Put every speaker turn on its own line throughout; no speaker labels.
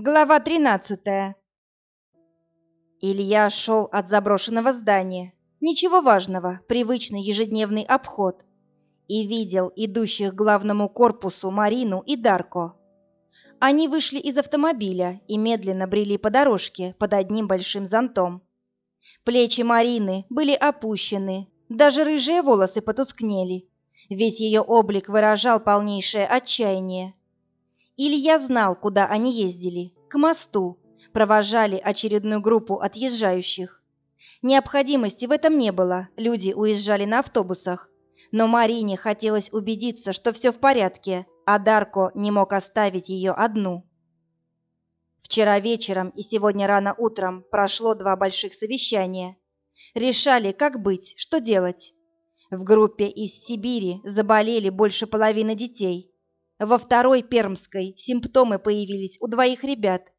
Глава 13 Илья шел от заброшенного здания. Ничего важного, привычный ежедневный обход. И видел идущих к главному корпусу Марину и Дарко. Они вышли из автомобиля и медленно брели по дорожке под одним большим зонтом. Плечи Марины были опущены, даже рыжие волосы потускнели. Весь ее облик выражал полнейшее отчаяние. Илья знал, куда они ездили. К мосту. Провожали очередную группу отъезжающих. Необходимости в этом не было, люди уезжали на автобусах. Но Марине хотелось убедиться, что все в порядке, а Дарко не мог оставить ее одну. Вчера вечером и сегодня рано утром прошло два больших совещания. Решали, как быть, что делать. В группе из Сибири заболели больше половины детей. Во второй пермской симптомы появились у двоих ребят.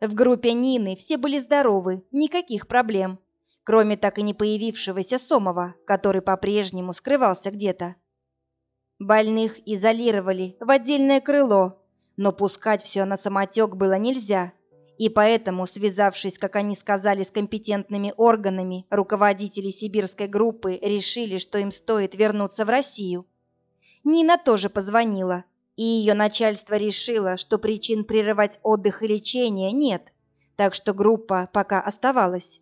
В группе Нины все были здоровы, никаких проблем, кроме так и не появившегося Сомова, который по-прежнему скрывался где-то. Больных изолировали в отдельное крыло, но пускать все на самотек было нельзя, и поэтому, связавшись, как они сказали, с компетентными органами, руководители сибирской группы решили, что им стоит вернуться в Россию. Нина тоже позвонила, и ее начальство решило, что причин прерывать отдых и лечение нет, так что группа пока оставалась.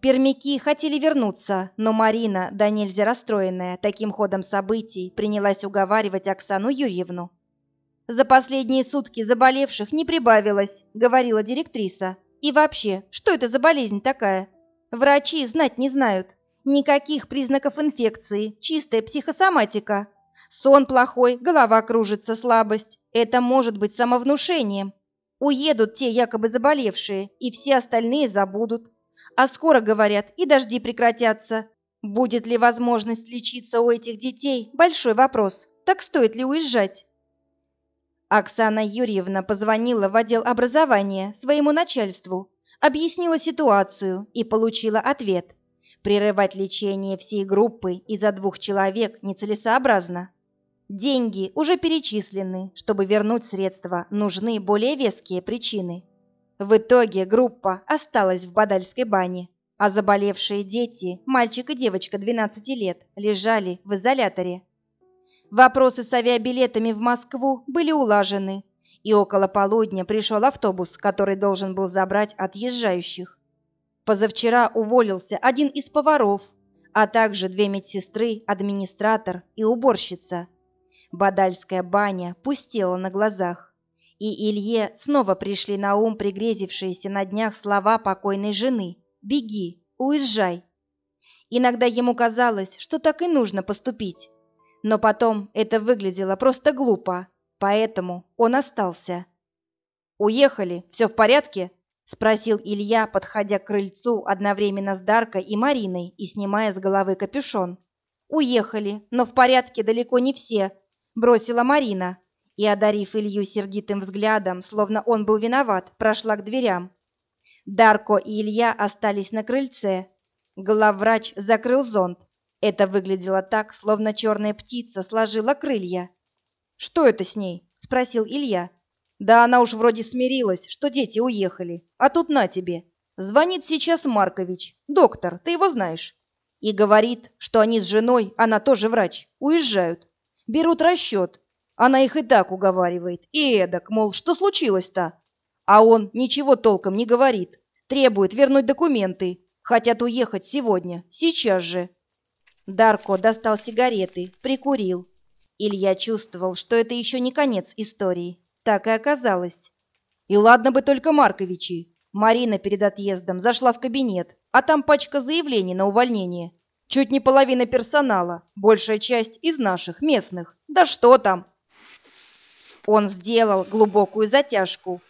Пермяки хотели вернуться, но Марина, да нельзя расстроенная таким ходом событий, принялась уговаривать Оксану Юрьевну. «За последние сутки заболевших не прибавилось», — говорила директриса. «И вообще, что это за болезнь такая? Врачи знать не знают. Никаких признаков инфекции, чистая психосоматика. Сон плохой, голова кружится, слабость. Это может быть самовнушением. Уедут те якобы заболевшие, и все остальные забудут. А скоро, говорят, и дожди прекратятся. Будет ли возможность лечиться у этих детей – большой вопрос. Так стоит ли уезжать? Оксана Юрьевна позвонила в отдел образования своему начальству, объяснила ситуацию и получила ответ. Прерывать лечение всей группы из-за двух человек нецелесообразно. Деньги уже перечислены, чтобы вернуть средства, нужны более веские причины. В итоге группа осталась в Бадальской бане, а заболевшие дети, мальчик и девочка 12 лет, лежали в изоляторе. Вопросы с авиабилетами в Москву были улажены, и около полудня пришел автобус, который должен был забрать отъезжающих. Позавчера уволился один из поваров, а также две медсестры, администратор и уборщица – Бадальская баня пустела на глазах, и Илье снова пришли на ум пригрезившиеся на днях слова покойной жены «Беги, уезжай». Иногда ему казалось, что так и нужно поступить, но потом это выглядело просто глупо, поэтому он остался. «Уехали, все в порядке?» — спросил Илья, подходя к крыльцу одновременно с Даркой и Мариной и снимая с головы капюшон. «Уехали, но в порядке далеко не все», бросила Марина и, одарив Илью сердитым взглядом, словно он был виноват, прошла к дверям. Дарко и Илья остались на крыльце. Главврач закрыл зонт. Это выглядело так, словно черная птица сложила крылья. «Что это с ней?» — спросил Илья. «Да она уж вроде смирилась, что дети уехали. А тут на тебе. Звонит сейчас Маркович, доктор, ты его знаешь. И говорит, что они с женой, она тоже врач, уезжают берут расчет. Она их и так уговаривает. И эдак, мол, что случилось-то? А он ничего толком не говорит. Требует вернуть документы. Хотят уехать сегодня, сейчас же. Дарко достал сигареты, прикурил. Илья чувствовал, что это еще не конец истории. Так и оказалось. И ладно бы только Марковичи. Марина перед отъездом зашла в кабинет, а там пачка заявлений на увольнение. Чуть не половина персонала, большая часть из наших, местных. Да что там? Он сделал глубокую затяжку.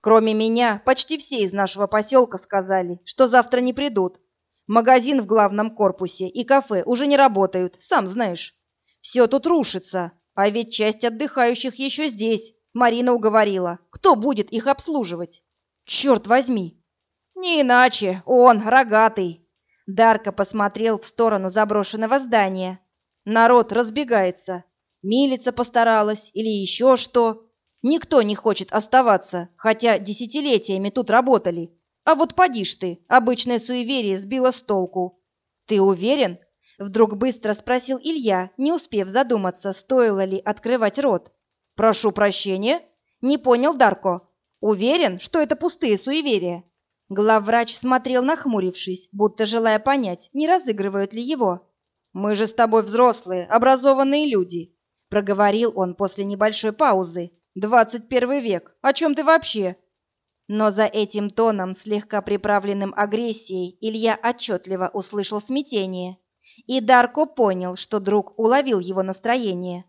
Кроме меня, почти все из нашего поселка сказали, что завтра не придут. Магазин в главном корпусе и кафе уже не работают, сам знаешь. Все тут рушится, а ведь часть отдыхающих еще здесь. Марина уговорила, кто будет их обслуживать. Черт возьми! Не иначе, он, рогатый, Дарко посмотрел в сторону заброшенного здания. Народ разбегается. Милица постаралась или еще что. Никто не хочет оставаться, хотя десятилетиями тут работали. А вот поди ж ты, обычное суеверие сбило с толку. Ты уверен? Вдруг быстро спросил Илья, не успев задуматься, стоило ли открывать рот. Прошу прощения? Не понял Дарко. Уверен, что это пустые суеверия? Главврач смотрел нахмурившись, будто желая понять, не разыгрывают ли его. «Мы же с тобой взрослые, образованные люди», — проговорил он после небольшой паузы. «Двадцать первый век. О чем ты вообще?» Но за этим тоном, слегка приправленным агрессией, Илья отчетливо услышал смятение. И Дарко понял, что друг уловил его настроение.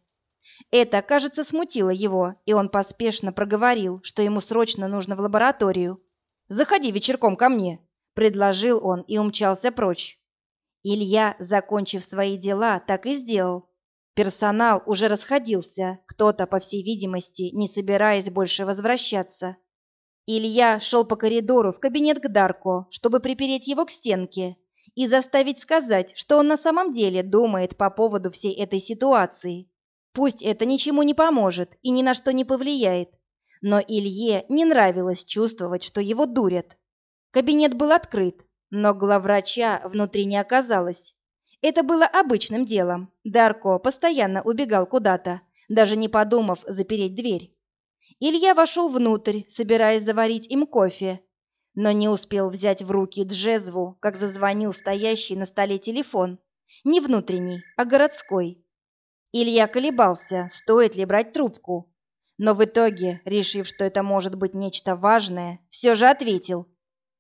Это, кажется, смутило его, и он поспешно проговорил, что ему срочно нужно в лабораторию. «Заходи вечерком ко мне», — предложил он и умчался прочь. Илья, закончив свои дела, так и сделал. Персонал уже расходился, кто-то, по всей видимости, не собираясь больше возвращаться. Илья шел по коридору в кабинет к Дарко, чтобы припереть его к стенке и заставить сказать, что он на самом деле думает по поводу всей этой ситуации. Пусть это ничему не поможет и ни на что не повлияет, но Илье не нравилось чувствовать, что его дурят. Кабинет был открыт, но главврача внутри не оказалось. Это было обычным делом. Дарко постоянно убегал куда-то, даже не подумав запереть дверь. Илья вошел внутрь, собираясь заварить им кофе, но не успел взять в руки джезву, как зазвонил стоящий на столе телефон. Не внутренний, а городской. Илья колебался, стоит ли брать трубку. Но в итоге, решив, что это может быть нечто важное, все же ответил.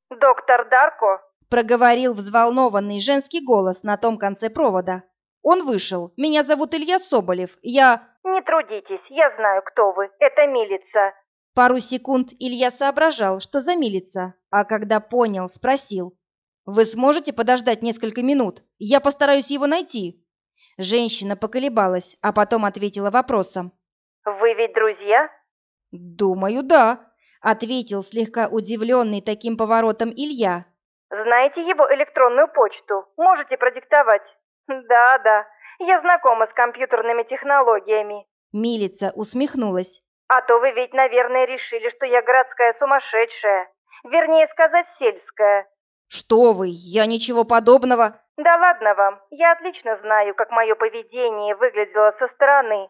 «Доктор Дарко?»
проговорил взволнованный женский голос на том конце провода. Он вышел. Меня зовут Илья Соболев. Я...
Не трудитесь, я знаю, кто вы. Это милица.
Пару секунд Илья соображал, что за милица, а когда понял, спросил. «Вы сможете подождать несколько минут? Я постараюсь его найти». Женщина поколебалась, а потом ответила вопросом.
«Вы ведь друзья?»
«Думаю, да», — ответил слегка удивленный таким поворотом Илья.
Знаете его электронную почту? Можете продиктовать? Да, да, я знакома с компьютерными технологиями.
Милица усмехнулась.
А то вы ведь, наверное, решили, что я городская сумасшедшая. Вернее сказать, сельская.
Что вы, я ничего подобного.
Да ладно вам, я отлично знаю, как мое поведение выглядело со стороны.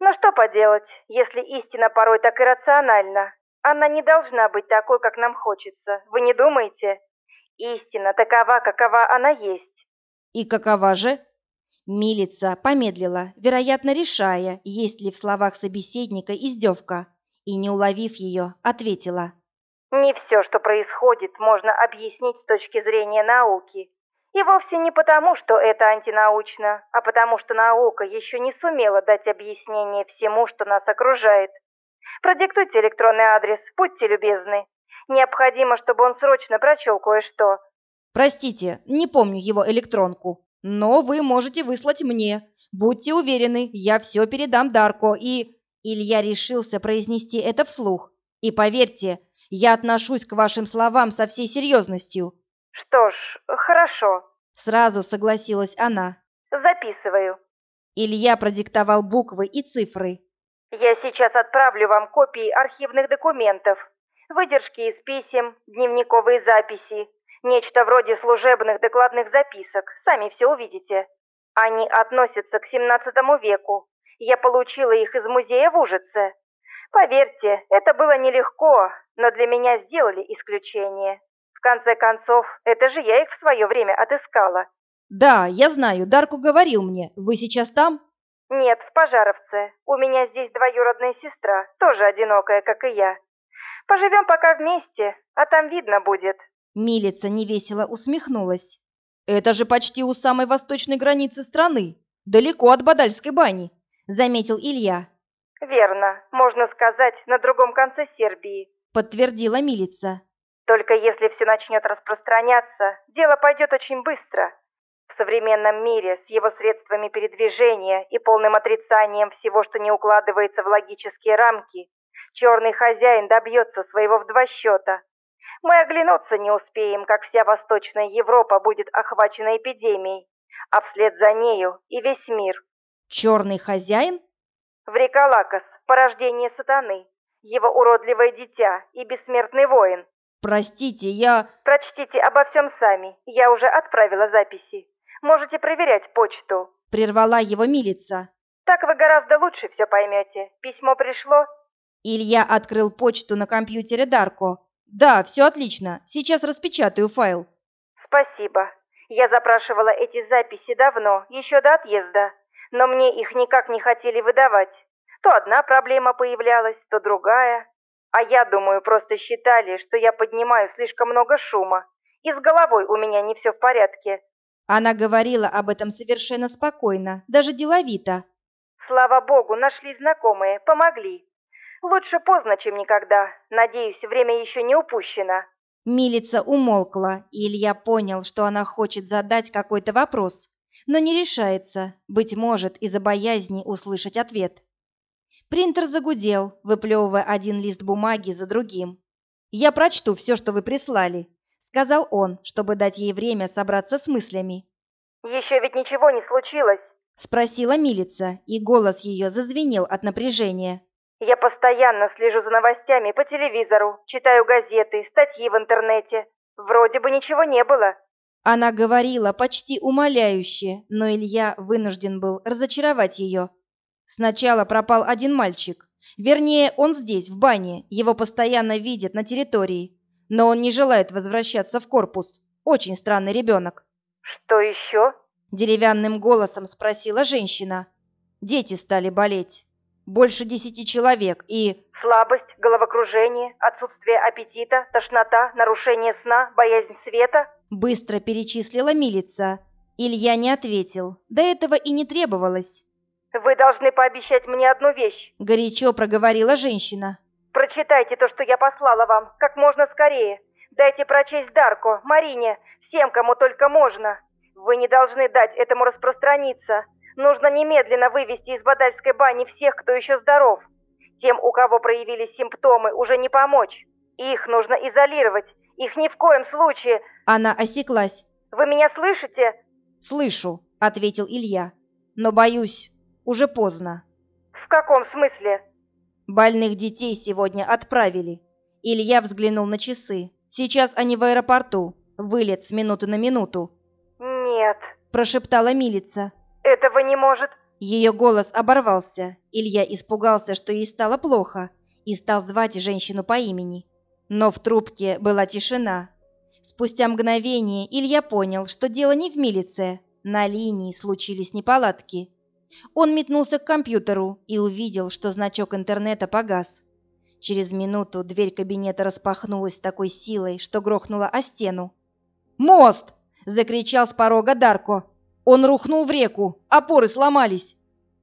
Но что поделать, если истина порой так иррациональна? Она не должна быть такой, как нам хочется. Вы не думаете? Истина такова, какова она есть.
И какова же? Милица помедлила, вероятно, решая, есть ли в словах собеседника издевка, и, не уловив ее, ответила.
Не все, что происходит, можно объяснить с точки зрения науки. И вовсе не потому, что это антинаучно, а потому что наука еще не сумела дать объяснение всему, что нас окружает. Продиктуйте электронный адрес, будьте любезны. Необходимо, чтобы он срочно прочел кое-что.
Простите, не помню его электронку, но вы можете выслать мне. Будьте уверены, я все передам Дарко и... Илья решился произнести это вслух. И поверьте, я отношусь к вашим словам со всей серьезностью.
Что ж, хорошо.
Сразу согласилась она.
Записываю.
Илья продиктовал буквы и цифры.
Я сейчас отправлю вам копии архивных документов выдержки из писем, дневниковые записи, нечто вроде служебных докладных записок, сами все увидите. Они относятся к 17 веку. Я получила их из музея в Ужице. Поверьте, это было нелегко, но для меня сделали исключение. В конце концов, это же я их в свое время отыскала.
Да, я знаю, Дарку говорил мне. Вы сейчас там?
Нет, в Пожаровце. У меня здесь двоюродная сестра, тоже одинокая, как и я. Поживем пока вместе, а там видно будет».
Милица невесело усмехнулась. «Это же почти у самой восточной границы страны, далеко от Бадальской бани», — заметил Илья.
«Верно, можно сказать, на другом конце Сербии», —
подтвердила милица.
«Только если все начнет распространяться, дело пойдет очень быстро. В современном мире с его средствами передвижения и полным отрицанием всего, что не укладывается в логические рамки, Черный хозяин добьется своего в два счета. Мы оглянуться не успеем, как вся Восточная Европа будет охвачена эпидемией, а вслед за нею и весь мир.
Черный хозяин?
В Риколакос, порождение сатаны, его уродливое дитя и бессмертный воин.
Простите, я...
Прочтите обо всем сами, я уже отправила записи. Можете проверять почту.
Прервала его милица.
Так вы гораздо лучше все поймете. Письмо пришло?
Илья открыл почту на компьютере Дарко. Да, все отлично. Сейчас распечатаю файл.
Спасибо. Я запрашивала эти записи давно, еще до отъезда, но мне их никак не хотели выдавать. То одна проблема появлялась, то другая. А я думаю, просто считали, что я поднимаю слишком много шума, и с головой у меня не все в порядке.
Она говорила об этом совершенно спокойно, даже деловито.
Слава богу, нашли знакомые, помогли. Лучше поздно, чем никогда. Надеюсь, время еще не упущено.
Милица умолкла, и Илья понял, что она хочет задать какой-то вопрос, но не решается, быть может, из-за боязни услышать ответ. Принтер загудел, выплевывая один лист бумаги за другим. «Я прочту все, что вы прислали», — сказал он, чтобы дать ей время собраться с мыслями.
«Еще ведь ничего не случилось?»
— спросила милица, и голос ее зазвенел от напряжения.
Я постоянно слежу за новостями по телевизору, читаю газеты, статьи в интернете. Вроде бы ничего не было.
Она говорила почти умоляюще, но Илья вынужден был разочаровать ее. Сначала пропал один мальчик. Вернее, он здесь, в бане, его постоянно видят на территории. Но он не желает возвращаться в корпус. Очень странный ребенок.
«Что еще?»
Деревянным голосом спросила женщина. Дети стали болеть больше десяти человек и...
Слабость, головокружение, отсутствие аппетита, тошнота, нарушение сна, боязнь света?
Быстро перечислила милица. Илья не ответил. До этого и не требовалось.
«Вы должны пообещать мне одну вещь», —
горячо проговорила женщина.
«Прочитайте то, что я послала вам, как можно скорее. Дайте прочесть Дарко, Марине, всем, кому только можно. Вы не должны дать этому распространиться. Нужно немедленно вывести из Бадальской бани всех, кто еще здоров. Тем, у кого проявились симптомы, уже не помочь. Их нужно изолировать. Их ни в коем случае...
Она осеклась.
Вы меня слышите?
Слышу, ответил Илья. Но боюсь, уже поздно.
В каком смысле?
Больных детей сегодня отправили. Илья взглянул на часы. Сейчас они в аэропорту. Вылет с минуты на минуту.
Нет,
прошептала милица.
Этого не может...»
Ее голос оборвался. Илья испугался, что ей стало плохо, и стал звать женщину по имени. Но в трубке была тишина. Спустя мгновение Илья понял, что дело не в милиции. На линии случились неполадки. Он метнулся к компьютеру и увидел, что значок интернета погас. Через минуту дверь кабинета распахнулась такой силой, что грохнула о стену. «Мост!» – закричал с порога Дарко. Он рухнул в реку, опоры сломались.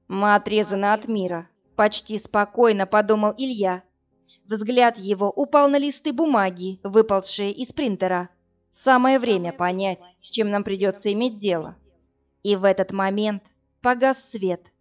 Мы отрезаны от мира. Почти спокойно подумал Илья. Взгляд его упал на листы бумаги, выползшие из принтера. Самое время понять, с чем нам придется иметь дело. И в этот момент погас свет.